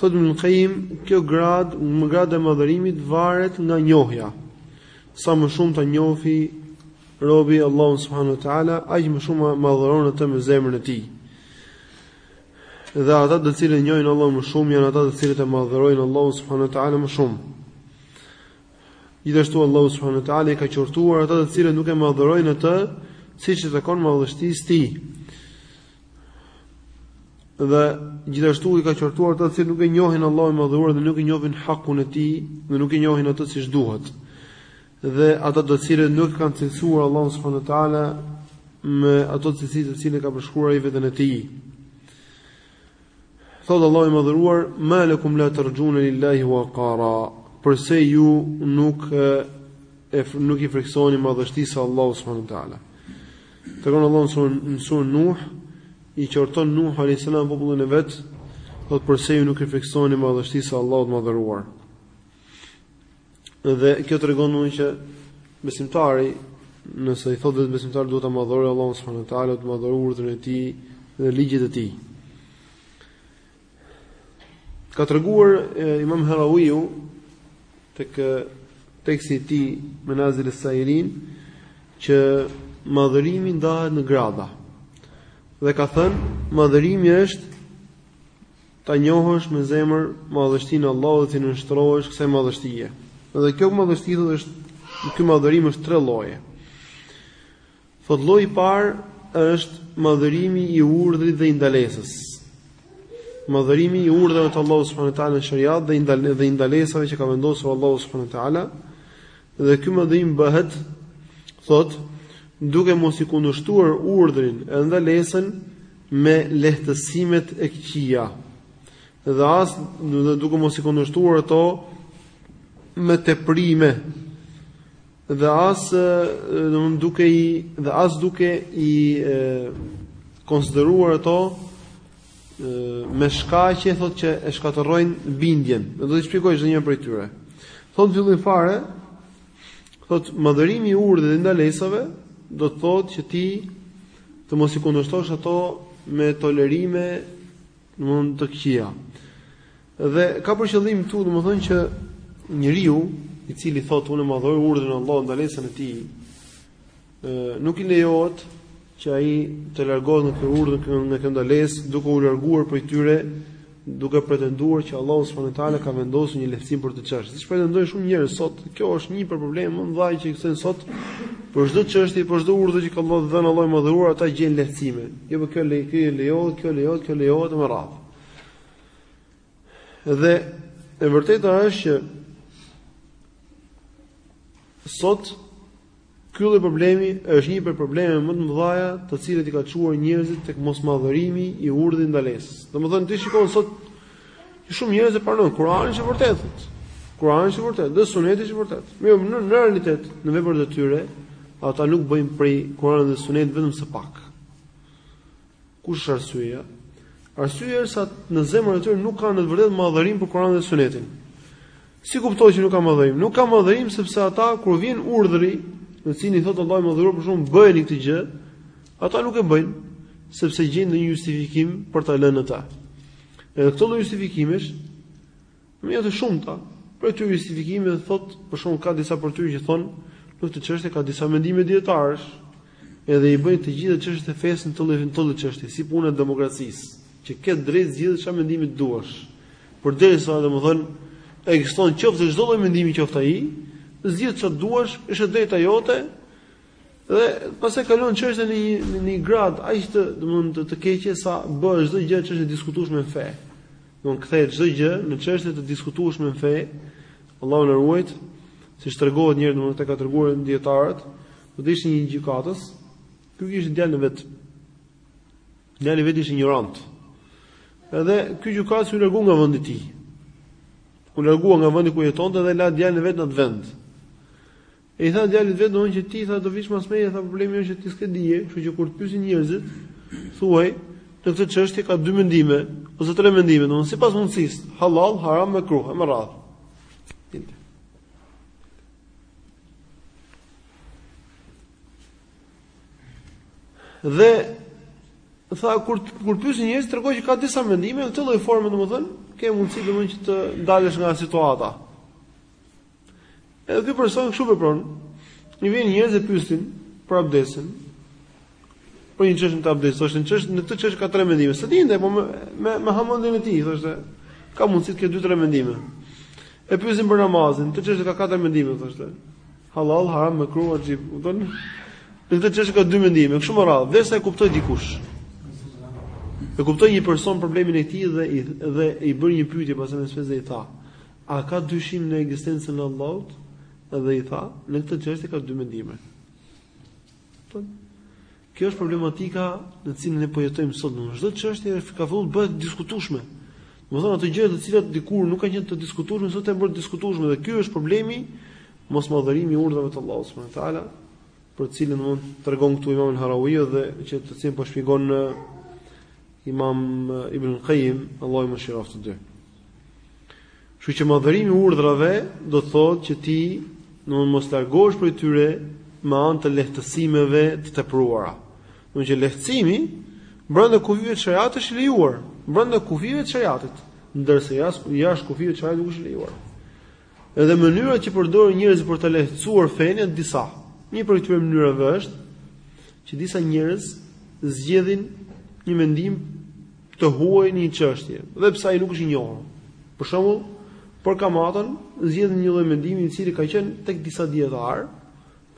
Thotë Ibn Qayyim, kjo gradë, grada e madhërimit varet nga njohja. Sa më shumë ta njohë robi Allahun subhanahu wa taala, aq më shumë e madhëron atë me zemrën e tij. Dhe ata të cilët e njohin Allahun më shumë janë ata të cilët e madhërojnë Allahun subhanahu wa taala më shumë. Gjithashtu Allahu subhanahu wa taala i ka qortuar ata të cilët nuk e madhërojnë atë, siç i takon madhështisë së tij. Dhe gjithashtu i ka qortuar ata që nuk e njohin Allahun e madhëruar dhe nuk e njohin hakun e tij, dhe nuk e njohin atë siç duhet. Dhe ata të cilët nuk e kanë cilësuar Allahun subhanahu wa taala me ato cilësi të cilat e ka përshkruar ai veten e tij. Thotë Allahu i Madhëruar: "Ma lakum la tarjuna lillahi waqara?" Përse ju nuk e nuk i frikësoheni madhështisë së Allahut subhanahu wa taala? Tregon Allahu në surën në surën Nuh, i qorton Nuh alayhis salam popullin e vet, thotë përse ju nuk i frikësoheni madhështisë së Allahut të madhëruar? Dhe kjo tregon domethënë që besimtari nëse i thotë vetes besimtar duhet ta madhërojë Allahun subhanuhu teala, ta madhërojë urdhrin e tij dhe ligjet e tij. Ka treguar Imam Harawiu tek teksti i tij Menazil al-Sairin që madhërimi ndahet në grada. Dhe ka thënë madhërimi është Ta njohësh me zemër madhështinë e Allahut dhe t'i nënshtrohesh kësaj madhështie. Dhe kjo madhështi thotë është ky madhërim është tre lloje. Thot lloji i parë është madhërimi i urdhrit dhe i ndalesës. Madhërimi i urdhrave të Allahut subhanahu wa taala në shariat dhe i ndal dhe i ndalesave që ka vendosur Allahu subhanahu wa taala. Dhe ky madhërim bëhet thot duke mos i kundërshtuar urdhrin e ndalesën me lehtësimet e këqija dhe as dhe duke mos i kundërshtuar ato me teprime dhe as domthonë duke i dhe as duke i e, konsideruar ato me shkaqe thotë që e shkatërrojnë bindjen. Do t'i shpjegoj çdo një prej tyre. Thot në fillim fare, thot madhërimi i urdhrave dhe i ndalesave do të thotë që ti të mos i kundërshtosh ato me tolerime, domthonë të këqija. Dhe ka për qëllim këtu domthonë që njeriu i cili thotë unë e madhëroj urdhrin e Allahut ndalesën e tij, ë nuk i lejohet që ai të largohet nga ky urdhër nga kjo ndalesë duke u larguar prej tyre duke pretenduar që Allahu subhanahu wa taala ka vendosur një lehtësim për atë çështje. Siç pretendojnë shumë njerëz sot, kjo është një prej problemeve më të mëdha që ekzistojnë sot. Për çdo çështje, për çdo urdhër që ka dhënë Allahu i madhëruar, ata gjejnë lehtësime. Jo po po kjo lehtësi lejohet, kjo lejohet, kjo lejohet me radhë. Dhe e vërteta është që sot Ky lloj problemi është një prej problemeve më të mëdha të cilat i ka çuar njerëzit tek mosmadhërimi i urdhrit dhe ndalesës. Domethënë ti shikon sot shumë njerëz e pranojnë Kur'anin që është i vërtetë. Kur'ani është i vërtetë, dhe Suneti është i vërtetë. Mirëpo, në, në realitet, në veprat e tyre, ata nuk bëjnë prej Kur'anit dhe Sunetit vetëm se pak. Kush është arsyeja? Arsyeja është se në zemrën e tyre nuk ka në të vërtetë madhërim për Kur'anin dhe Sunetin. Si kuptohet që nuk ka madhërim? Nuk ka madhërim sepse ata kur vjen urdhri, në të cilin i thotë Allahu i madhëruar për shembull bëjeni këtë gjë, ata nuk e bëjnë sepse gjejnë ndonjë justifikim për ta lënë atë. Edhe këto lloj justifikimesh Janë të shumta, prej tyre justifikimi dhe thotë, për shembull ka disa prej tyre që thonë, në këtë çështje ka disa mendime dijetarësh, edhe i bëjnë të gjitha çështjet e fesë në të tillë në të tillë çështje, si puna e demokracisë, që ke të drejtë të zgjedhësh çfarë mendimi të duash. Përderisa domethënë, ekziston qoftë çdo lloj mendimi qoftë ai, zgjidh ç'të duash, është e drejta jote, dhe pastaj kalon çështja në një, në një gradë, aq të, të, të keqe sa bëhet çdo gjë çështje e diskutueshme në fe. Domethënë kthehet çdo gjë në çështje të diskutueshme në fe, Allahu na ruajt, siç tregohet njëri domethënë e kanë treguar dijetarët, domethënë ishte një gjykatës, ky kishte djalin e vet. Djali i vet ishte injorant. Edhe ky gjykatës u largua nga vendi i tij. U largua nga vendi ku jetonte dhe la djalin e vet në atë vend. I tha djalit të vet domethënë që ti tha do vish mas meje, tha problemi është që ti s'ke dije, kështu që kur të pyesin njerëzit, thuaj në këtë çështje ka dy mendime ose tre mendime, domethënë sipas mundësisë, hallall, haram, mekruh, me radhë. Dhe tha kur kur pyesin njerëzit tregoji që ka disa mendime në këtë lloj forme domethënë ke mundësi domethënë që të dalësh nga situata. Edhe ky person kështu vepron. I vijnë njerëzit e pyesin për abdesin. Për një çështje të abdesit, thoshte një çështje, në këtë çështje ka tre mendime. S'e dinte, po me me, me hamendjen e tij, thoshte, ka mundësi të ketë dy tre mendime. E pyesin për namazin, në këtë çështje ka katër mendime, thoshte. Hallall, haram, mekruh, vaxhib, domethënë. Në këtë çështje ka dy mendime, kështu me radhë, derisa e kuptoi dikush. E kuptoi një person problemin e tij dhe i dhe i bëri një pyetje pas namazit, se i tha. A ka dyshim në ekzistencën e Allahut? Dhe i tha, në këtë çështje ka dy mendime. Kjo është problematika në të cilën ne po jetojmë sot. Në çdo çështje është ka filluar të bëhet e diskutueshme. Domethënë ato gjëra të cilat dikur nuk kanë qenë të diskutueshme, sot janë bërë të diskutueshme dhe ky është problemi mosmadhërimi i urdhrave të Allahut subhanahu wa taala, për të cilën po na tregon këtu Imam al-Harawi dhe që të cilën po shpjegon Imam Ibn Qayyim, Allahu i mëshiroftë të dy. Kështu që madhërimi i urdhrave do të thotë që ti të mos largohesh prej tyre me anë të lehtësimeve të tepruara. Duke qenë që lehtësimi brenda kufijve të shariatit është i lejuar, brenda kufijve të shariatit, ndërsa jashtë kufijve të shariatit nuk është i lejuar. Edhe mënyrat që përdorin njerëzit për ta lehtësuar fenë janë disa. Një prej këtyre mënyrave është që disa njerëz zgjedhin një mendim të huaj në një çështje, dhe pse ai nuk është i njohur. Për shembull, për kamatën zgjedhin një lloj mendimi i cili ka qenë tek disa dijetarë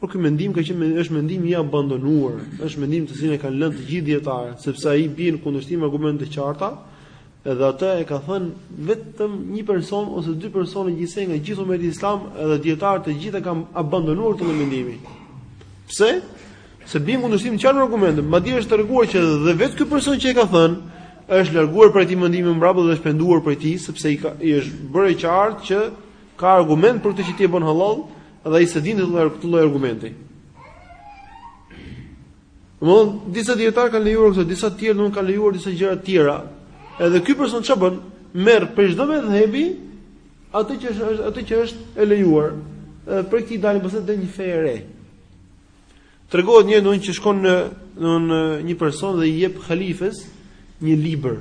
Por ky mendim ka qenë është mendim i abandonuar, është mendim të cilin e kanë lënë të gjithë dijetarët, sepse ai bie në kundërshtim me argumente të qarta, edhe atë e ka thënë vetëm një person ose dy persona gjithsej nga gjithë umeti islam, edhe dijetarët të gjithë e kanë abandonuar këtë mendim. Pse? Se bie në kundërshtim të qartë me argumente. Madje është treguar që dhe vetë ky person që e ka thënë është larguar prej këtij mendimi më mbrapa dhe është penduar prej tij sepse i ka i është bërë qartë që ka argument për këtë që ti e bën hallall, Dhe ai s'e dinte këtë lloj këtë lloj argumenti. Domthon disa dijetarë kanë lejuar këto, disa të tjerë nuk kanë lejuar disa gjëra të tjera. Edhe ky person ç'a bën? Merr prej çdo medhhebi atë që është atë që është e lejuar. Edhe prej këtij del pastaj dhe një fe e re. Tregohet një ndodhi që shkon në në një person dhe i jep halifes një libër.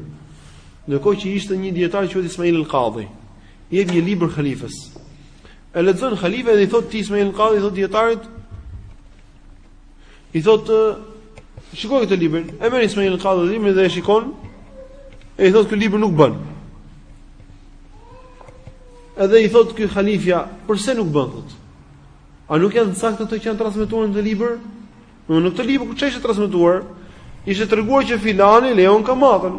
Ndërkohë që ishte një dijetar që quhet Ismail al-Qadhi, i jep një libër halifes. E lexon halifja dhe i thotë këtij Ismail al-Qadhi, i thotë dijetarit, i thotë shikoje këtë libër. E merr Ismail al-Qadhi librin dhe e shikon. E i thotë ky libër nuk bën. Edhe i thotë ky halifja, përse nuk bën thotë? A nuk janë të sakta ato që janë transmetuar në këtë libër? Në në këtë libër ku ç'është transmetuar, ishte treguar që filani lejon kamatën.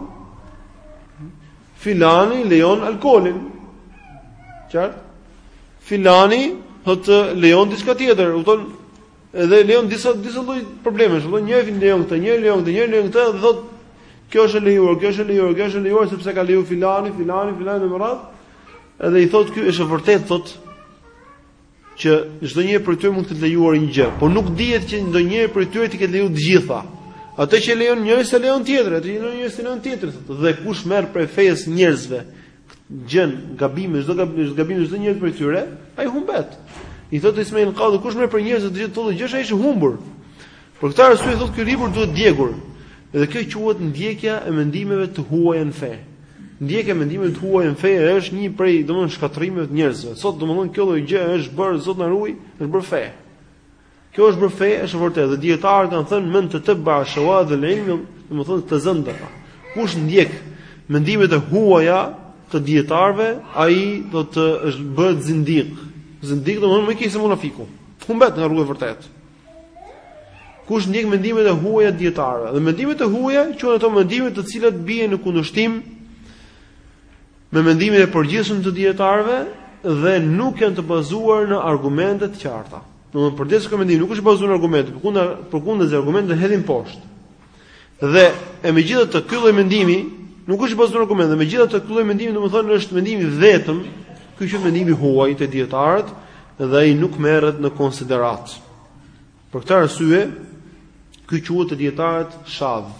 Filani lejon alkoolin. Qartë? Filani thotë lejon diçka tjetër, domethënë edhe lejon disa disa lloj probleme, thotë njëri lejon këtë, një lejon këtë, një lejon këtë, thotë kjo është e lejuar, kjo është e lejuar, kjo është e lejuar sepse ka leju filani, filani, filani me radhë. Edhe i thotë ky është e vërtetë, thotë që çdo njëri prej tyre mund të ketë lejuar një gjë, por nuk dihet që ndonjëri prej tyre të ketë lejuar të gjitha. Atë që lejon njëri s'e lejon tjetri, atë që lejon njëri s'e lejon tjetri, thotë. Dhe kush merr prej fesë njerëzve gjen gabime, çdo gabim, çdo gabim çdo njëri prej tyre, ai humbet. I thotë Ismail Qadhi, kush merr prej njerëzve të gjithë këto gjëra, ai është i humbur. Për këtë arsye thotë ky libër duhet djegur. Dhe kjo quhet ndjekja e mendimeve të huaja në fe. Ndjekja e mendimeve të huaja në fe është një prej domthon shkatërrimeve të njerëzve. Sot domthon kjo lloj gjë është bërë Zot na ruaj, është bërë fe. Kjo është bërë fe, është vërtet. Dhe dijetarët kanë thënë men tetebbe'a shawadh el ilm, domthon tezendeka. Kush ndjek mendimet e huaja të dijetarëve, ai do të është bëhet zindik. Zindik domthon më keq se munafiku. Humbet nga rruga e vërtetë. Kush ndjek mendimet e huaja të dijetarëve, dhe mendimet e huaja quhen ato mendime të cilat bien në kundërshtim me mendimin e përgjithshëm të dijetarëve dhe nuk janë të bazuar në argumente të qarta. Domthonë përderisa ky mendim nuk është bazuar në argumente, përkundrazi argumentet e hedhin poshtë. Dhe megjithatë ky lloj mendimi nuk është bazuar në argumente, dhe megjithatë ky lloj mendimi domethënë është mendimi vetëm, ky quhet mendim i huaj te dijetarët dhe ai nuk merret në konsideratë. Për këtë arsye ky quhet te dijetarët shadh.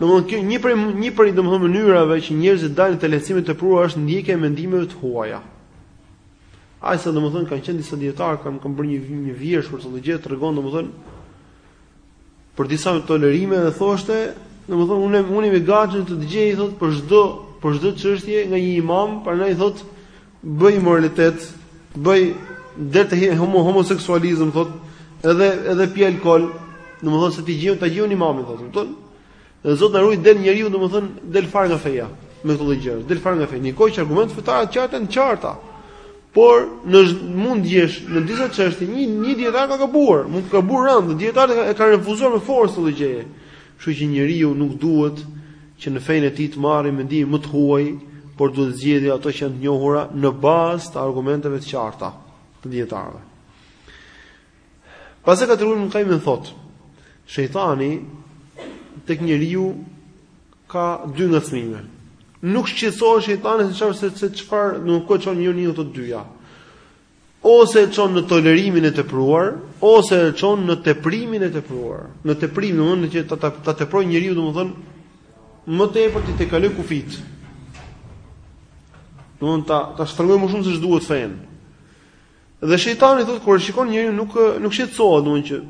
Domthon kjo një prej një prej domthon mënyrave që njerëzit dalin te lehtësimet e tepruara është ndjekja e mendimeve të huaja. Aq sa domethën kanë qenë disa dijetarë kanë kanë bërë një një vjershë për këtë gjë, tregon domethën për disa tolerime dhe thoshte, domethën unë unë jam i gatshëm të gjej thot për çdo për çdo çështje nga një imam, prandaj thot bëj imoralitet, bëj deri te homo homoseksualizëm thot, edhe edhe pi alkool, domethën se ta gjej, ta gjej unë imamin thot, domethën Dhe Zot na ruaj del njeriu domethën del fare nga feja me këto lloj gjëra. Del fare nga feja. Në një kohë që argumentet fetare janë të qarta, janë të qarta. Por mund të jetë në disa çështje një një dijetar ka gabuar, mund të ka gabuar rëndë, dijetarët e kanë refuzuar me forcë këtë gjë. Kështu që njeriu nuk duhet që në fenë e tij të marrë mendime të huaja, por duhet të zgjedhë ato që janë të njohura në bazë të argumenteve të qarta te dijetarët. Pastaj ka treguar Ibn Qayyim thotë, shejtani tek njeriu ka dy ngacmime. Nuk shqetësohet shejtani se çfarë se, se çfarë nuk ka çon njëri nga të dyja. Ose e çon në tolerimin e tepruar, ose e çon në teprimin e tepruar. Në teprim, domthonë që ta ta, ta teprojë njeriu domthonë më tepër t'i tejkalojë kufijtë. Domthonë ta ta shtrëngojë më shumë se ç'duhet fenë. Dhe shejtani thotë kur e shikon njeriun nuk nuk shqetësohet domun që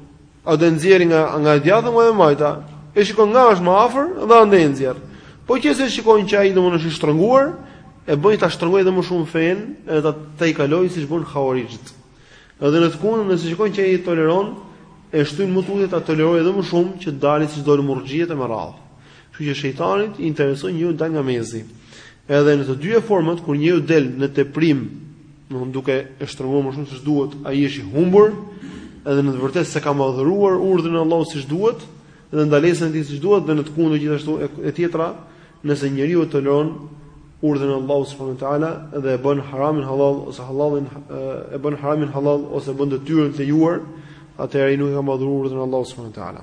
a do e nxjerr nga nga e djatha apo e majta. E shikon nga është më afër dhe andej e nxjerr. Po që se shikon që ai domun është i shtrënguar, e bën ta shtrëngojë edhe më shumë fenë, edhe ta ta i kalojë siç bënë Hauarixhët. Edhe në të kundërt, nëse shikon që ai toleron, e shtyn më tutje ta tolerojë edhe më shumë që dalin siç dolën murxhiet e me radhë. Kështu që shejtanit i intereson njeriu të dalë nga mezi. Edhe në të dyja format kur njeriu del në teprim, domthonë duke e shtrënguar më shumë se ç'duhet, ai është i humbur, edhe në të vërtetë s'e ka madhëruar urdhrin e Allahut siç duhet, dhe ndalesën e tij siç duhet dhe në të kundërtën gjithashtu e tjetra, nëse njeriu e toleron urdhrin e Allahut subhanahu wa taala dhe e bën haramin halal ose halalin e bën haramin halal ose bën detyrën të lejuar, atëherë ai nuk e ka madhëruar urdhrin e Allahut subhanahu wa taala.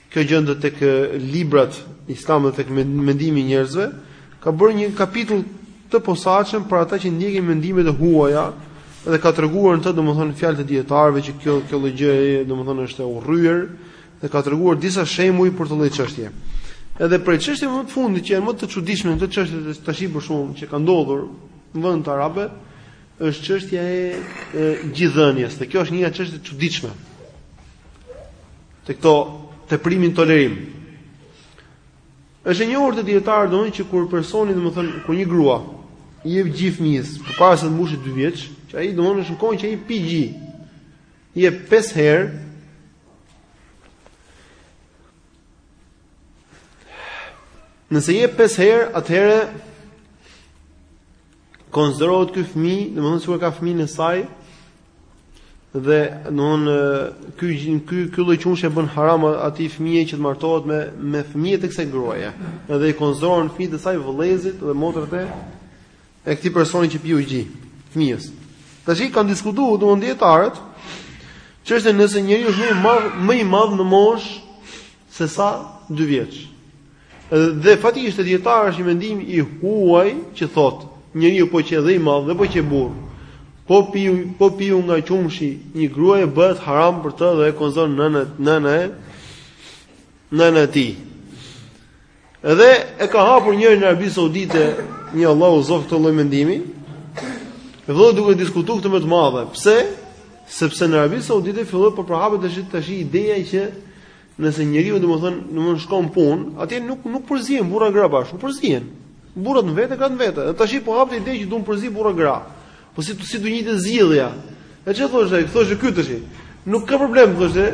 Kjo gjendet tek librat islamë dhe tek mendimi i njerëzve, ka bërë një kapitull të posaçëm për ata që ndjekin mendimet e huaja dhe ka treguar në të domethënë fjalë të dijetarëve që kjo, kjo lloj gjëje domethënë është e urryer dhe ka treguar disa shembuj për këtë lloj çështje. Edhe prej çështjeve më të fundit që janë më të çuditshme në këtë çështje të të shqipë shumë që ka ndodhur në vendet arabe, është çështja e, e gjidhënies. Dhe kjo është një çështje e çuditshme. Te këto teprimin tolerimin. Është e njohur te dijetarët domun që kur personi domethën kur një grua i jep gji fëmijës përpara se të mbushë 2 vjeç, që ai domun është në kohë që ai pi gji. I jep 5 herë. Nëse i jep 5 herë, atëherë konsiderohet ky fëmijë, domethënë sikur ka fëmijën e saj dhe domthon ky ky ky lloj qumshi e bën haram atij fëmijë që të martohet me me fëmijët e kësaj gruaje. Edhe i konsiderohen fëmijët e saj vëllezit dhe motrat e e këtij personi që piu gji, fëmijës. Tashi kanë diskutuar domthon dijetarët çështjen nëse njeriu është më i madh, më i madh në moshë se sa 2 vjeç. Dhe fatkeqësisht te dijetarët është një mendim i huaj që thotë, njeriu po qe dhe i madh dhe po qe burrë, po piu, po piu nga qumshi i një gruaje bëhet haram për të dhe e konsideron nënë, nënë, nënë e tij. Edhe e ka hapur njëri në Arabi Saudite, një Allahu zot këtë lloj mendimi. Dhe domethënë duke diskutuar këtë me të madhe. Pse? Sepse në Arabi Saudite filloi po përhapet tash tashi ideja që Nëse njeriu domethën, domethën shkon në punë, atje nuk nuk përzihen burra gra bashkë, nuk përzihen. Burrat në vete gratë në vete. Dhe tashi po hapet ideja që duan përzi burra gra. Po si si do jetë zgjidhja. E çfarë thoshte ai? Thoshte ky tashi. Nuk ka problem thoshte.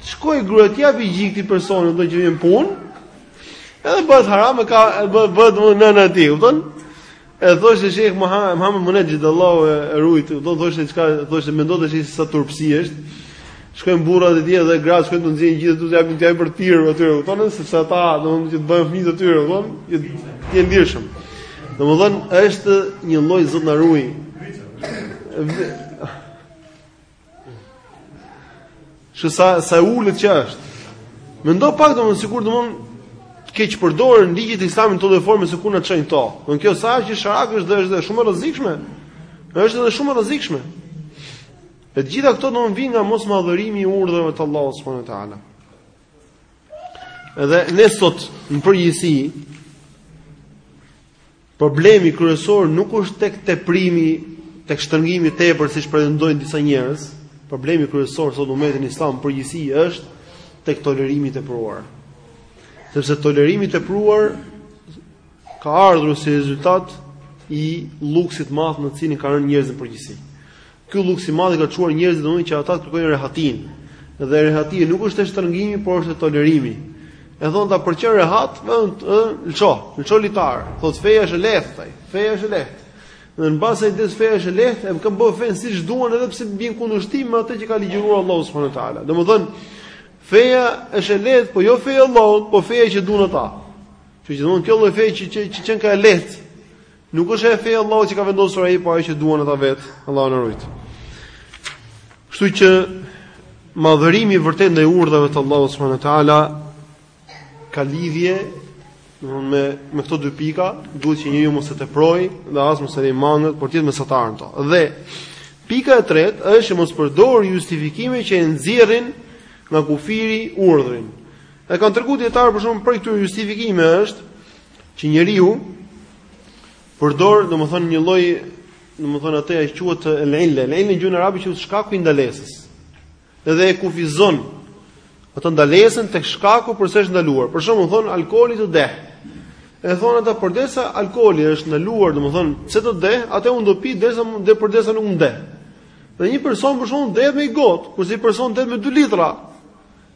Të shkojë gruaja t'i japë gji këtij personi kupton që vjen në punë. Edhe bëhet haram e ka bëhet bëhet domethën nëna e tij, kupton? E thoshte Sheikh Muhammed Munajjid Allahu e ruajt, do thoshte çka, thoshte mendoni se sa turp është. Shkojnë burrat e tjerë dhe gratë shkojnë të nxjerrin gjithë ato që janë për të tjerë aty, e kupton? Sepse ata domethënë që të bëjnë fëmijë të tyre, u thonë, që të jenë ndirshëm. Domethënë është një lloj zot na ruaj. Shih sa, sa e ulët që është. Mendo pak domethënë sikur domethënë të keqpërdoren ligjet e islamit në këtë lloj forme se ku na çojnë këto. Ndaj kjo sa qesharake është, është edhe shumë e rrezikshme. Është edhe shumë e rrezikshme. E të gjitha këto domethënë vijnë nga mosmadhërimi i urdhrave të Allahut subhanahu wa taala. Edhe ne sot në përgjithësi Problemi kryesor nuk është tek teprimi, tek shtrëngimi i tepërt siç pretendojnë disa njerëz. Problemi kryesor sot në umetin islam në përgjithësi është tek tolerimi i tepruar. Sepse tolerimi i tepruar ka ardhur si rezultat i luksit të madh në të cilin kanë rënë njerëzit në përgjithësi. Ky luks i madh i ka çuar njerëzit domethënë që ata të kërkojnë rehatinë. Dhe rehatia nuk është te shtrëngimi, por është te tolerimi. E thonë ata për të qenë rehat, ë, ë, lësho, lësho litar. Thotë feja është e lehtë, thotë ai. Feja është e lehtë. Dhe në bazë të feja është e lehtë, e kanë bërë fenë siç duan edhe pse bie në kundërshtim me atë që ka ligjëruar Allahu subhanahu wa taala. Domethënë feja është e lehtë, po jo feja e Allahut, po feja që duan ata. Që gjithmonë kjo lloj feje që që, që qenka e lehtë. Nuk është feja e Allahut që ka vendosur ai, po ajo që duan ata vetë, Allahu na ruajt. Kështu që madhërimi i vërtetë ndaj urdhrave të Allahut subhanahu wa taala ka lidhje domethënë me me këto dy pika, duhet që njeriu të mos e teprojë dhe as mos ta lërë mangët, por të jetë mesatar në to. Dhe pika e tretë është që të mos përdorë justifikime që e nxjerrin nga kufiri urdhrin. E kanë treguar dijetarët për shkakun për këto justifikime është Që njeriu përdor, domethënë një lloj, domethënë atë që quhet el-ille. El-ille në gjuhën arabe quhet shkaku i ndalesës. Edhe e kufizon atë ndalesën tek shkaku përse është ndaluar. Për shembull, thonë alkooli të deh. E thonë ata përderisa alkooli është ndaluar, domethënë se të deh, atëherë unë do pi derisa, përderisa nuk më deh. Dhe një person për shembull dehet me një gotë, kurse një person dehet me 2 litra.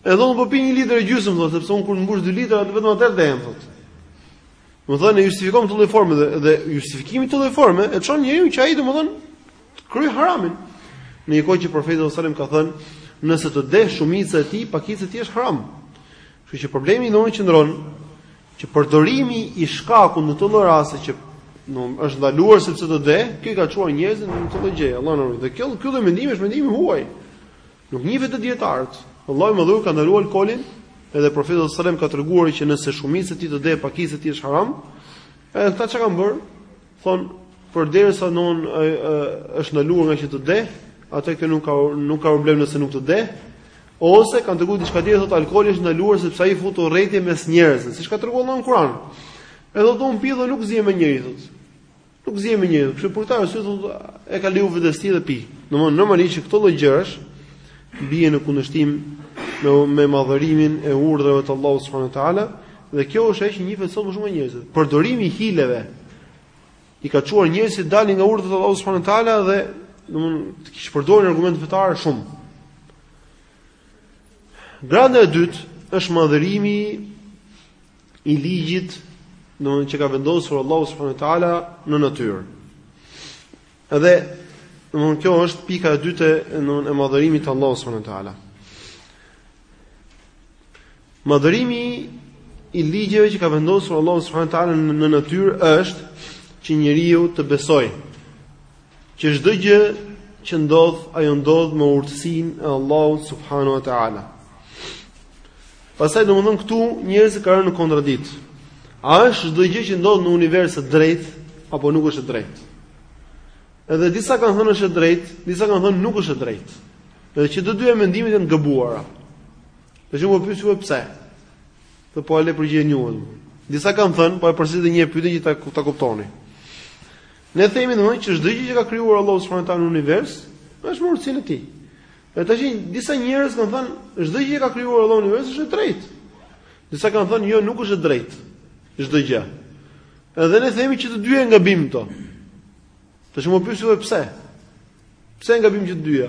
Edhe unë po pi një litër e gjysmë thotë, sepse unë kur mbush 2 litra atëherë, vetëm atëherë dehem thotë. Domethënë e justifikon në këtë lloj forme dhe, dhe justifikimi në këtë lloj forme e çon njeriu që ai domethënë të kryejë haramin. Në një kohë që profeti sallallahu alajhi wasallam ka thënë, nëse të deh shumica e tij, pakica e tij është haram. Kështu që problemi domethënë qëndron që përdorimi i shkakut në këto lloj raste që domethënë është ndaluar sepse të deh, kjo i ka çuar njerëzit në këtë gjë. Allahu na ruajt. Dhe kjo ky lloj mendimi është mendim i huaj. Nuk njihet te dijetarët. Allahu i Madhëruar ka ndaluar alkoolin, edhe profeti sallallahu alajhi wasallam ka treguar që nëse shumica e tij të deh pakica e tij është haram, edhe këta çka kanë bër, thon përderisa domethënë është ndaluar ngaqë të deh, atëherë nuk ka nuk ka problem nëse nuk të deh, ose kanë treguar diçka tjetër thotë alkooli është ndaluar sepse ai fut urrejtje mes njerëzve, siç ka treguar Allahu në Kur'an. Edhe thotë unë pi dhe nuk zihem me njerëzit. Nuk zihem me njeri, kështu për këtë arsye thotë ia ka leju vetes tij dhe pi. Domthonë normalisht këto lloj gjërash bie në kundërshtim me me madhërimin e urdhrave të Allahut subhanahu wa taala dhe kjo është ajo që njihet sot me shumë njerëz. Përdorimi i hileve i ka çuar njerëzit të dalin nga urdhrat e Allahut subhanahu wa taala dhe domthonë të keqpërdorin argumente fetare shumë. Grada e dytë është madhërimi i ligjit, domethënë që ka vendosur Allahu subhanahu wa taala në natyrë. Edhe domethënë kjo është pika e dytë domethënë e madhërimit të Allahut subhanahu wa taala. Madhërimi i ligjeve që ka vendosur Allahu subhanahu wa taala në natyrë është që njeriu të besojë Që çdo gjë që ndodh, ajo ndodh me urtësinë e Allahut subhanahu wa taala. Pastaj domthon këtu njerëzit kanë rënë në kontradiktë. A është çdo gjë që ndodh në univers e drejtë apo nuk është e drejtë? Edhe disa kanë thënë është e drejtë, disa kanë thënë nuk është e drejtë. Edhe që të dyja mendimet janë të gabuara. Do të më pyesni po pse? Dhe po e le përgjigjen unë. Disa kanë thënë, po e përsëris edhe një herë pyetjen që ta, ta kuptoni. Ne themi domethënë që çdo gjë që ka krijuar Allahu subhanahu wa taala në univers, është me urtësinë e tij. Dhe tash disa njerëz kanë thënë çdo gjë që ka krijuar Allahu në univers është e drejtë. Disa kanë thënë jo, nuk është e drejtë. Çdo gjë. Edhe ne themi që të dy janë gabim këto. Tash më pyesni pse? Pse janë gabim që të dyja?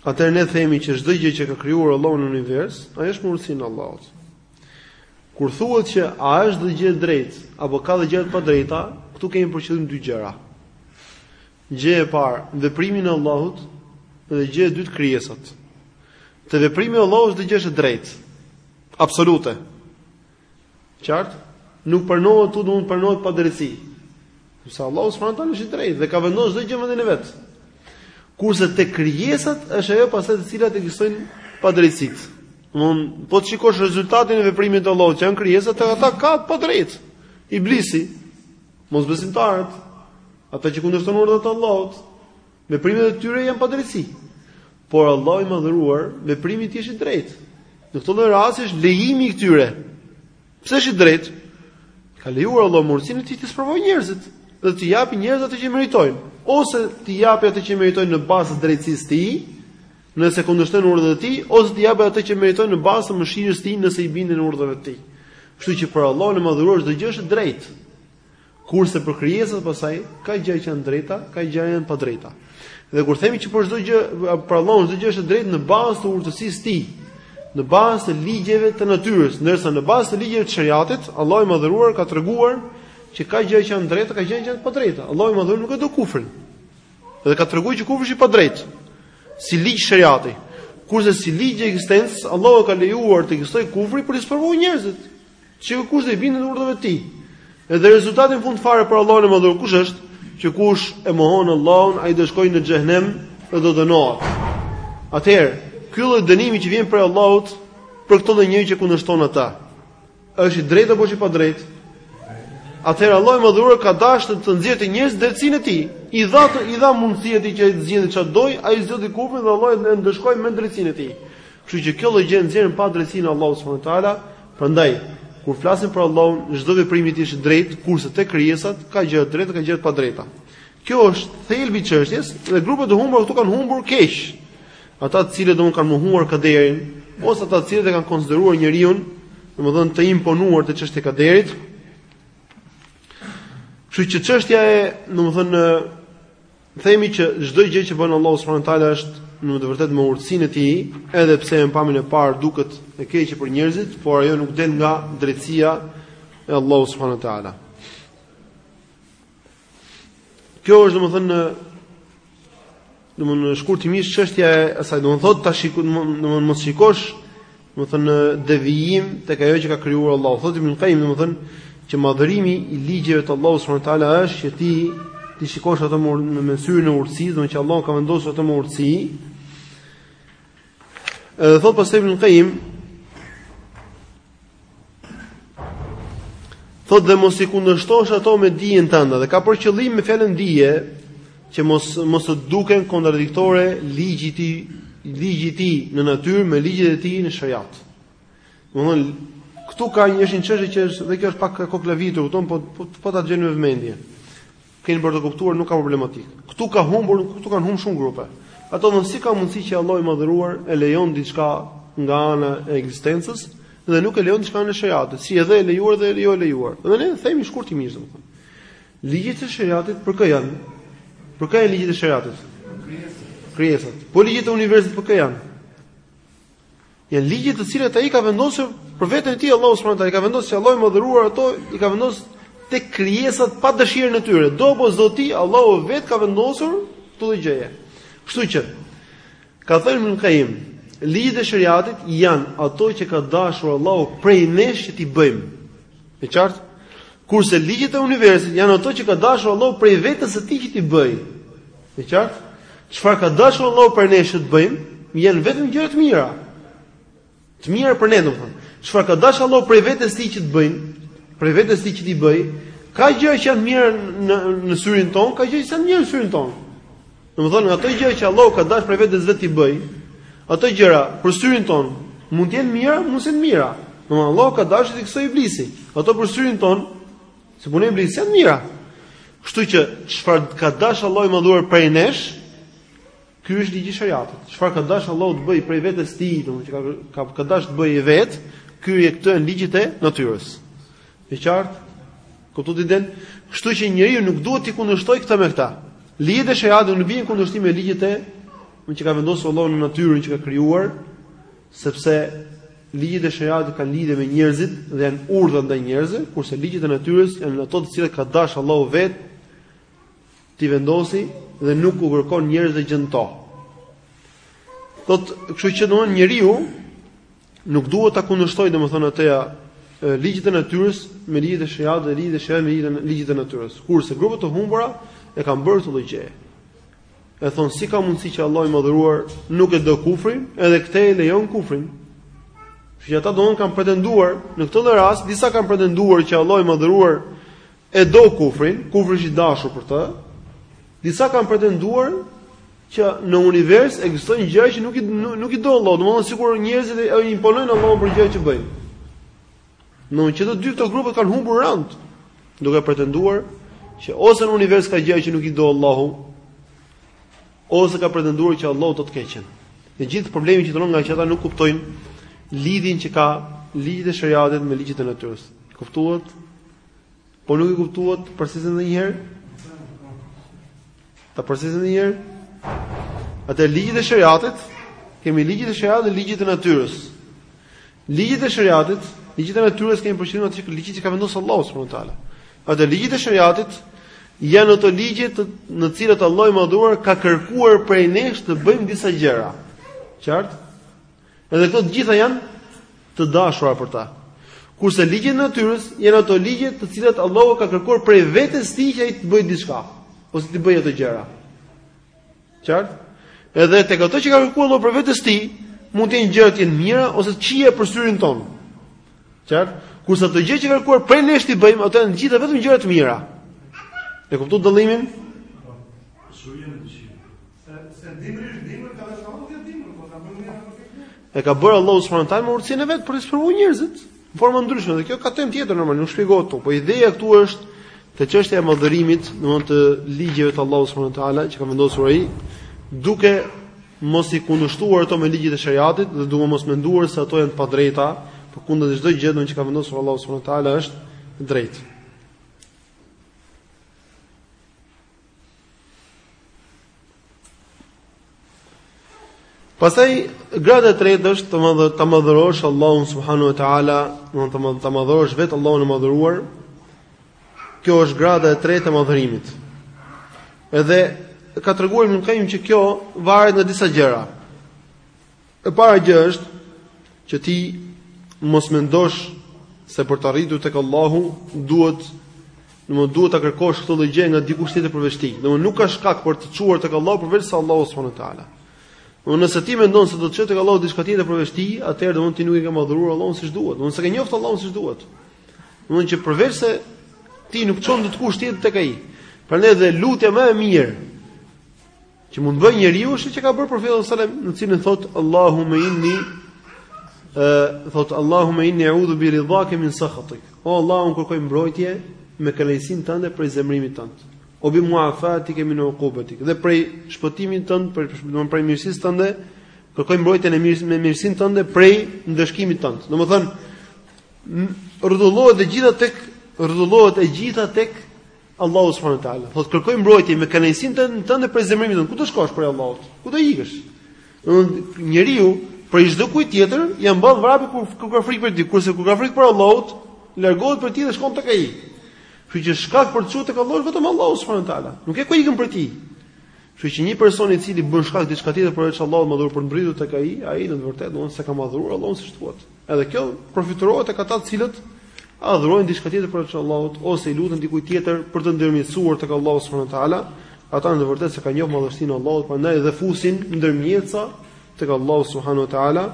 Atëherë ne themi që çdo gjë që ka krijuar Allahu në univers, ajo është me urtësinë e Allahut. Kur thuhet që a është çdo gjë e drejtë apo ka dhe gjëra të padrejta, këtu kemi për qëllim dy gjëra. Gjëja e parë, veprimi i Allahut dhe gjëja e dytë krijesat. Te veprimi i Allahut çdo gjë është e drejtë. Absolute. Qartë? Nuk pranohet këtu s'mund të pranohet padrejtësi. Sepse Allahu subhanahu taala është i drejtë dhe ka vendosur çdo gjë në vendin e vet. Kurse te krijesat është ajo pastaj te të cilat ekzistojnë padrejtësitë. Domethënë po të shikosh rezultatin e veprimit të Allahut që janë krijesat tek ata ka padrejtësi. Iblisi, mosbesimtarët, ata që kundërshtojnë urdhrat e Allahut, Veprimet e tyre janë padrejtësi. Por Allahu i Madhëruar, veprimi i tij është i drejtë. Në këtë lloj rasti është lejimi i këtyre. Pse është i drejtë? Ka lejuar Allahu mundësinë t'i sprovojë njerëzit dhe t'i japë njerëzve atë që meritojnë, ose të japë atë që meritojnë në bazë të drejtësisë të tij, nëse kundërshtojnë urdhrat e tij, ose të japë atë që meritojnë në bazë të mëshirës së tij, nëse i binden urdhrave të tij. Kështu që për Allahun e Madhëruar çdo gjë është e drejtë. Kurse për krijesat pasaj ka gjëra që janë të drejta, ka gjëra që janë të padrejta. Dhe kur themi që për çdo gjë për Allahun çdo gjë është e drejtë në bazë të urtësisë së tij, në bazë të ligjeve të natyrës, ndërsa në bazë të ligjeve të shariatit, Allahu i madhëruar ka treguar që ka gjëra që janë të drejta, ka gjëra që janë të padrejta. Allahu i madhëruar nuk e do kufrin. Dhe ka treguar që kufri është i padrejtë. Si ligj shariati. Kurse si ligj ekzistence, Allahu ka lejuar të ekzistojë kufri për t'i sprovuar njerëzit. Që kush do i binden urdhrave të tij. Edhe rezultati në fund fare për Allahun e Madhëruar kush është? Që kush e mohon Allahun, ai do shkojë në xhehenem dhe do dënohet. Atëherë, ky lloj dënimi që vjen prej Allahut për këtë lloj njeriu që kundërshton ata, është i drejtë apo është i padrejtë? Atëherë Allahu i Madhëruar ka dashur të nxjerrë te njerëzit drejtësinë e tij. I dha i dha mundësi atij që të zgjedhë çfarë do, ai zgjodhi kufrin dhe Allahu e ndëshkoi me drejtësinë e tij. Kështu që kjo lloj gjëje nxjerr në pah drejtësinë e Allahut subhanahu wa taala, prandaj kur flasim për Allahun, çdo veprim i tij është i drejtë, kurse te krijesat ka gjëra të drejta, ka gjëra të padrejta. Kjo është thelbi i çështjes dhe grupet e humbura këtu kanë humbur keq. Ata të cilët domethënë kanë mohuar kaderin, ose ata të cilët e kanë konsideruar njeriun, domethënë të imponuar te çështja e kaderit. Kështu që çështja e, domethënë Themi që çdo gjë që bën Allahu subhanahu wa taala është në të vërtetë me urtësinë e tij, edhe pse në pamjen e parë duket e keqe për njerëzit, por ajo nuk del nga drejtësia e Allahut subhanahu wa taala. Kjo është domethënë në domethënë shkurtimisht çështja e asaj domethënë thotë tash domethënë mos shikosh domethënë devijim tek ajo që ka krijuar Allahu. Thotë Ibn Qayyim, domethënë që madhërimi i ligjeve të Allahut subhanahu wa taala është që ti t'i shikosh ato me në me syrin e urtësisë, domethënë që Allahu i ka vendosur ato me urtësi. Edhe thotë pastaj Ibn Qayyim Thotë dhe mos i kundërshtosh ato me dijen tënde dhe ka për qëllim me fjalën dije që mos mos të duken kontradiktore ligji i ligji i tij në natyrë me ligjet e tij në shariat. Domthon këtu ka një është një çështje që është dhe kjo është pak e koklavitur, kupton, po po, po ta dëgjoni me vëmendje. Keni për të kuptuar nuk ka problematikë. Ktu ka humbur, ktu kanë humbur shumë grupe. Ato thonë si ka mundësi që Allahu i madhëruar e lejon diçka nga ana e ekzistencës dhe nuk e lejon diçka nga shariati, si edhe e lejuar dhe jo e lejuar. Dhe ne themi shkurtimisht domethënë. Ligjet e shariatit për kë janë? Për kë janë ligjet e shariatit? Për krijesat. Po ligjet e universit për kë janë? Janë ligje të cilat ai ka vendosur për veten e tij Allahu subhanahu wa taala, i ka vendosur që Allahu i madhëruar ato i ka vendosur tek krijesat pa dëshirën e tyre. Do apo s'do ti, Allahu vet ka vendosur këto lloj gjëje. Kështu që ka thënë Ibn Qayyim, ligjet e shariatit janë ato që ka dashur Allahu prej nesh që t'i bëjmë. E qartë? Kurse ligjet e universit janë ato që ka dashur Allahu prej vetes së tij që t'i bëjë. E qartë? Çfarë ka dashur Allahu prej nesh që të bëjmë, janë vetëm gjëra të mira. Të mira për ne, domethënë. Çfarë ka dashur Allahu prej vetes së tij që të bëjmë, prej vetes së tij që t'i bëjë, ka gjëra që janë të mira në në syrin tonë, ka gjëra që s'janë të mira në syrin tonë. Domethënë ato gjëra që Allahu ka dashur prej vetes së vet t'i bëjë, ato gjëra për syrin tonë mund të jenë të mira, mund të mos jenë të mira. Domethënë Allahu ka dashur të ekzistojë iblisi. Ato për syrin tonë, si puna e iblisit s'janë të mira. Kështu që çfarë ka dashur Allahu i madhëruar prej nesh, ky është ligji i shariatit. Çfarë ka dashur Allahu të bëjë prej vetes së tij, domethënë që ka ka, ka dashur të bëjë vetë, ky e këto janë ligjet e natyrës. E qartë? Kuptuat idenë? Kështu që njeriu nuk duhet t'i kundërshtojë këto me këto. Ligjet e shariatit nuk vijnë në kundërshtim me ligjet e me që ka vendosur Allahu në natyrën që ka krijuar, sepse ligjet e shariatit kanë lidhje me njerëzit dhe janë urdhra ndaj njerëzve, kurse ligjet e natyrës janë ato të cilat ka dashur Allahu vetë t'i vendosi dhe nuk u kërkon njerëzve gjë në to. Thotë, kështu që domethënë njeriu Nuk duhet ta kundërshtojë domethënë atë ligjet e natyrës me ligjet e shariatit dhe ligjet e shariatit me ligjet e ligjet e natyrës. Kurse grupet e humbura e kanë bërë këtë lloj gjëje. E thonë si ka mundësi që Allahu i madhëruar nuk e do kufrin, edhe këtë e lejon kufrin. Kështu që ata domethënë kanë pretenduar në këtë lloj rast, disa kanë pretenduar që Allahu i madhëruar e do kufrin, kufri është i dashur për të. Disa kanë pretenduar që në univers ekzistojnë gjëra që nuk i nuk i do Allahu, domethënë sikur njerëzit e imponojnë Allahun për gjëra që bëjnë. Që të dy këto grupe kanë humbur rand, duke pretenduar që ose në univers ka gjëra që nuk i do Allahu, ose ka pretenduar që Allahu do të keqen. I gjithë problemi qëndron ngaqë ata nuk kuptojnë lidhjen që kanë ligjet e shariatit me ligjet e natyrës. Kuptuat? Po nuk i kuptuat, përsëris edhe një herë. Ta përsëris edhe një herë. Te ligjet e shariatit, kemi ligjet e shariatit dhe ligjet e natyrës. Ligjet e shariatit, ligjet e natyrës kemi për qëllim atë që ligjet që ka vendosur Allahu subhanahu wa taala. Te ligjet e shariatit janë ato ligje të në të cilat Allahu i Madhëruar ka kërkuar prej nesh të bëjmë disa gjëra. Qartë? Edhe këto të gjitha janë të dashura për ta. Kurse ligjet e natyrës janë ato ligje të cilat Allahu ka kërkuar prej vetes tij që ai të bëjë diçka ose të bëjë ato gjëra. Qartë? Edhe tek ato që ka kërkuar Allahu prej vetes tij, mund të jenë gjëra të mira ose të këqija për syrin tonë. Qartë? Kurse ato gjëra që ka kërkuar prej nesh t'i bëjmë, ato janë të gjitha vetëm gjëra të mira. E kuptuat dallimin? Syri janë të këqija. E ka bërë Allahu subhanahu wa taala me urtësinë e vet për të sprovuar njerëzit në forma të ndryshme dhe kjo ka temë tjetër normal, nuk shpjegohet këtu, po ideja këtu është te çështja e madhërimit, domthonë të ligjeve të Allahut subhanahu wa taala që ka vendosur ai, duke mos i kundërshtuar ato me ligjet e shariatit dhe duke mos menduar se ato janë të padrejta, përkundrazi çdo gjë që ka vendosur Allahu subhanahu wa taala është e drejtë. Pastaj grada e tretë është të madh ta madhërosh Allahun subhanahu wa taala, domthonë ta madhërosh vet Allahun e madhëruar. Kjo është grada e tretë e madhërimit. Edhe ka treguar Ibn Qayyim që kjo varet nga disa gjëra. E para gjë është që ti mos mendosh se për të arritur tek Allahu duhet domthon duhet ta kërkosh këtë lloj gjë nga dikush tjetër përveç tij. Domthon nuk ka shkak për të çuar tek Allahu përveç se Allahu subhanahu wa taala. Domthon nëse ti mendon se do të çojë tek Allahu diçka tjetër përveç tij, atëherë domthon ti nuk e ke madhuruar Allahun siç duhet. Domthon s'e ke njoftë Allahun siç duhet. Domthon që përveç se tij nuk çon dot kush tjetër tek ai. Prandaj dhe lutja më e mirë që mund të bëjë njeriu është që ka bërë profeti sallallahu alajhi wasallam në të cilën thot Allahumma inni ë thot Allahumma inni a'udhu bi ridhaka min sakhatik. O Allah, un kërkoj mbrojtje me kënaqësinë tënde prej zemrimit tënd. Wa bi muafatika min uqubatik. Dhe prej shpëtimit tënd, prej domthon prej mirësisë tënde, kërkoj mbrojtje në mirësinë me mirësinë tënde prej ndëshkimit tënd. Domthon rrudullohet e gjitha tek rrudullohet e gjitha tek Allahu subhanahu wa taala. Thot kërkoj mbrojtje me kënaqësinë tënde tënde prej zemrimit tënd. Ku do shkosh prej Allahut? Ku do ikësh? Domthon njeriu prej çdokujt tjetër ja mban vrapi kur kur ka frikë prej tij, kurse kur ka frikë prej Allahut, largohet prej tij dhe shkon tek ai. Kështu që shkak për të çuar tek Allahu vetëm Allahu subhanahu wa taala. Nuk ke ku ikën prej tij. Kështu që një person i cili bën shkak diçka tjetër përveç Allahut madhëruar për të mbërritur tek ai, ai në të vërtetë domthon s'e ka madhuruar Allahun siç duhet. Edhe kjo përfytyrohet tek ata të cilët adhurojnë diçka tjetër përveç Allahut ose i luten dikujt tjetër për të ndërmjetësuar tek Allahu subhanahu wa taala, ata në të vërtetë s'e kanë njohur madhështinë e Allahut, prandaj dhe fusin ndërmjetësa tek Allahu subhanahu wa taala.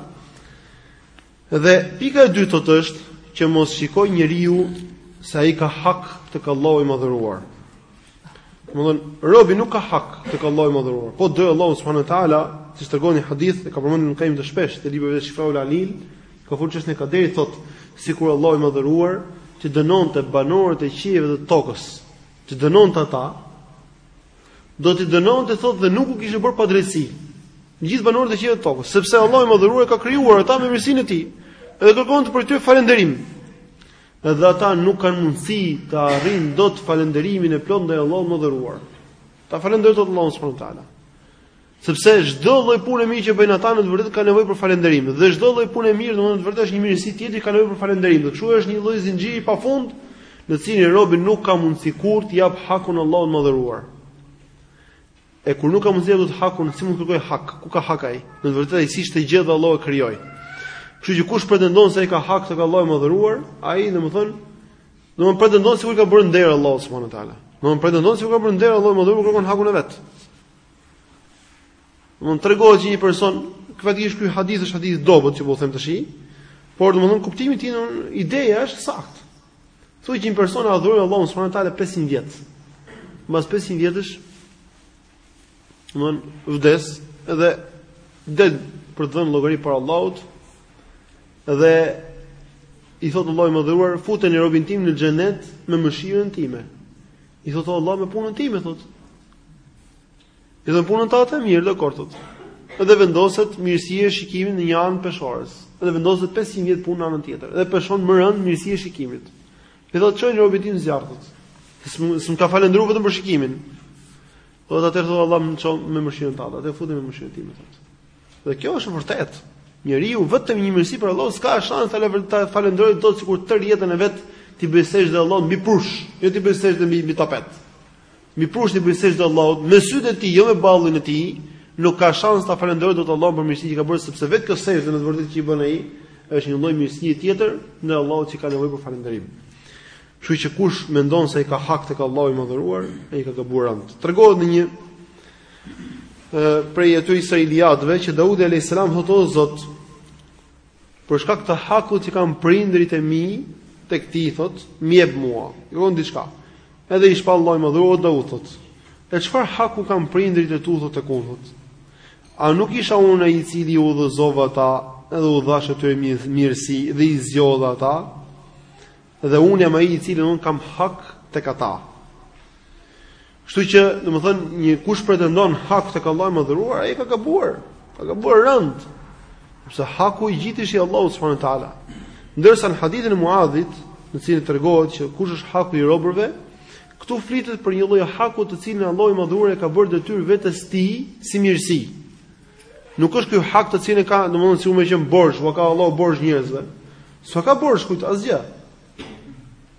Dhe pika e dytë thotë është që mos shikojë njeriu se ai ka hak tek Allahu i madhëruar. Domthon robi nuk ka hak tek Allahu i madhëruar. Po do Allahu subhanahu wa taala, siç tregon në hadith e ka përmendur Ibn Kajimi shpesh te libri i vet Shifaul Alil, ka folur çështjen e kaderit thot, sikur Allahu i madhëruar t'i dënonte banorët e qiejve dhe tokës, t'i dënonte ata, do t'i dënonte thot dhe nuk u kishte bërë padrejtësi. Gjithë banorët e qiejve të tokës, sepse Allahu i madhëruar ka krijuar ata me mirësinë e tij. Edhe kërkon prej tyre falënderim. Edhe ata nuk kanë mundësi ta arrijnë dot falënderimin e plotë ndaj Allahut të madhëruar. Ta falënderojnë dot Allahun subhanahu teala. Sepse çdo lloj pune e mirë që bëjnë ata në të vërtetë ka nevojë për falënderim. Dhe çdo lloj pune e mirë, domethënë në të vërtetë është një mirësi tjetër që ka nevojë për falënderim. Dhe kështu është një lloj zinxhiri pa fund, në të cilin robi nuk ka mundësi kurrë t'i japë hakun Allahut të madhëruar. E kur nuk ka mundësi të japë hakun, si mund të kërkojë hak? Ku ka hak ai? Në të vërtetë ai s'ishte gjë dhe Allahu e krijoi. Kështu që kush pretendon se ai ka hak tek Allahu i madhëruar, ai domethënë domon pretendon sikur i ka bërë nder Allahut subhanahu wa taala. Domon pretendon sikur i ka bërë nder Allahut të madhëruar kërkon hakun e vet. Domon tregohet që një person, faktikisht ky hadith është hadith i dobët që po them tash. Por domon kuptimi i tij, ideja është e saktë. Thuhet që një person e adhuroi Allahun subhanahu teala 500 vjet. Mbas 500 vjetësh, domthon vdes dhe del për të dhënë llogari para Allahut dhe i thotë Allahu i madhëruar, futeni robin tim në xhenet me mëshirën time. I thotë Allah me punën time, thotë. I thotë punën tate, mirë atëherë thotë. Dhe vendoset mirësia e shikimit në një anë të peshores. Dhe vendoset 500 vjet punë në anën tjetër. Dhe peshon më rëndë mirësia e shikimit. Dhe thotë çojeni robin tim në zjarr thotë. S'më ka falenderu vetëm për shikimin. Dhe atëherë thotë Allah më ço me mëshirën tate. Dhe futeni me mëshirën time. Dhe kjo është e vërtetë. Njeriu vetëm një mirësi prej Allahut s'ka shans ta falenderojë dot sikur tërë jetën e vet t'i bëjë sexhde Allahut mbi prush, jo t'i bëjë sexhde mbi tapet. Mi prush t'i bëjë sexhde Allahut me sytë e tij, jo me ballin e tij, nuk ka shans ta falënderojë dot Allahun për mirësinë që ka bërë, sepse vetë kjo sexhde në të vërtetë që i bën ai, është një lloj mirësie tjetër e Allahut që ka nevojë për falënderim. Kështu që kush mendon se ai ka hak tek Allahu i madhëruar, ai ka gabuar rëndë. Tregohet në një prej atyre israiliateve që Daudi alayhis salam thotë o Zot, Për shkak të hakut që kanë prindërit e mi tek ti thot, më jep mua ndonjë diçka. Edhe i shpall Allahu i madhëruar Daudit thot. E çfarë haku kanë prindërit e tu thot tek unë thot. A nuk isha unë ai i cili i udhëzova ata, edhe u dhash atyre mirësi dhe i zgjodha ata? Dhe unë jam ai i cili unë kam hak tek ata. Kështu që, domethënë, një kush pretendon hak tek Allahu i madhëruar, ai ka gabuar. Ka gabuar rënd. Sepse haku i gjithë është i Allahut subhanahu wa taala. Ndërsa në hadithin e Muadhit, në të cilin tregohet që kush është haku i robërve, këtu flitet për një lloj haku të cilin Allahu i madhëruar e ka bërë detyrë vetes tij si mirësi. Nuk është ky hak të cilin e ka, domethënë si me qenë borxh, ua ka Allahu borxh njerëzve. S'u ka borxh kujt asgjë.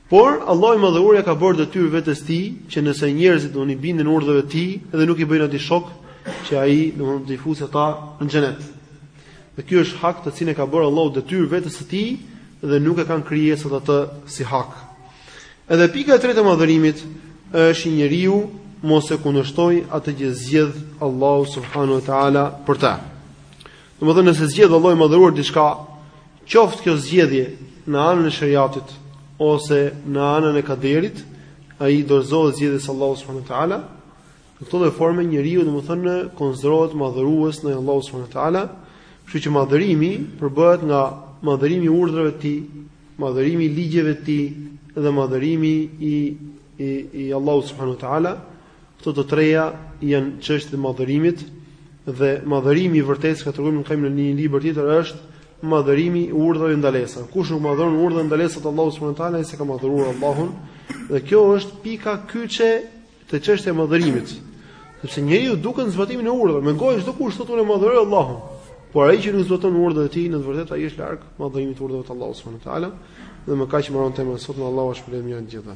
Por Allahu i Madhëruar ja ka bërë detyrë vetes tij që nëse njerëzit do i binden urdhrave të tij dhe nuk i bëjnë atij shok që ai do t'i fusë ata në xhenet. Dhe ky është hak të cilin e ka bërë Allahu detyrë vetes së tij dhe nuk e kanë krijesat atë si hak. Edhe pika e tretë e madhërimit është që njeriu mos e kundërshtoj atë që zgjedh Allahu subhanahu wa taala për ta. Domethënë nëse zgjedh Allahu i madhëruar diçka, qoftë kjo zgjedhje në anën e sheriatit ose në anën e kaderit, ai dorëzohet zgjedhjes së Allahut subhanahu wa taala. Në këtë lloj forme njeriu domethënë konsiderohet madhërues ndaj Allahut subhanahu wa taala, kështu që madhërimi përbëhet nga madhërimi i urdhrave të tij, madhërimi i ligjeve të tij dhe madhërimi i i i Allahut subhanahu wa taala. Këto të treja janë çështje të madhërimit dhe madhërimi i vërtetë që tregon Ibn Qayyim në një libër tjetër është madhërimi i urdhrave e ndalesave. Kush nuk madhëron urdhrat e ndalesat e Allahut subhanahu wa taala, ai s'e ka madhëruar Allahun. Dhe kjo është pika kyçe e çështjes së madhërimit. Sepse njeriu duket në zbatimin e urdhrave, me gojë çdo kush thotë unë madhëroj Allahun. Por ai që nuk zbaton urdhrat e tij, në të vërtetë ai është larg madhërimit të urdhrave të Allahut subhanahu wa taala. Dhe me kaq mbaron tema sot me Allahu shpëlim janë gjithë.